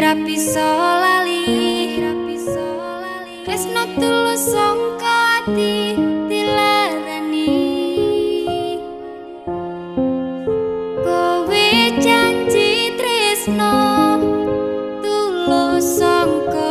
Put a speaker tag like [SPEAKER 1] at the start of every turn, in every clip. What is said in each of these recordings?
[SPEAKER 1] rapi solali Tresno tulus songko ati dilarani. Kowe janji tresno tulus songko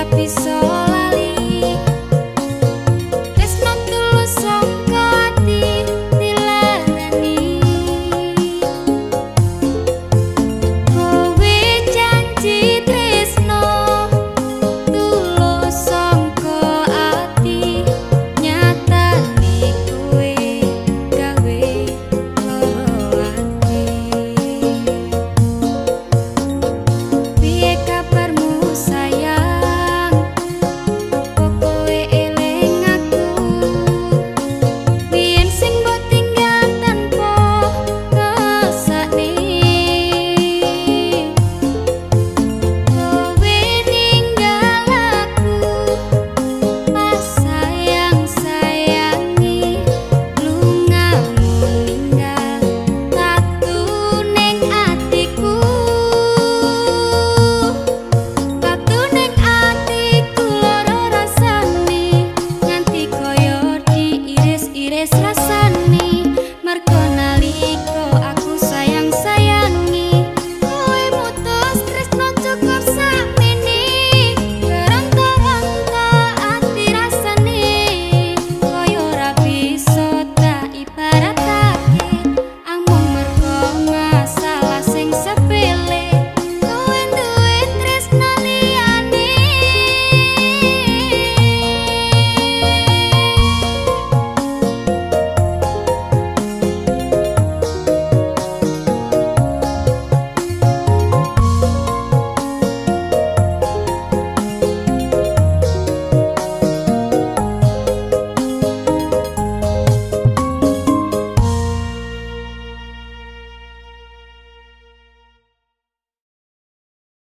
[SPEAKER 1] rapi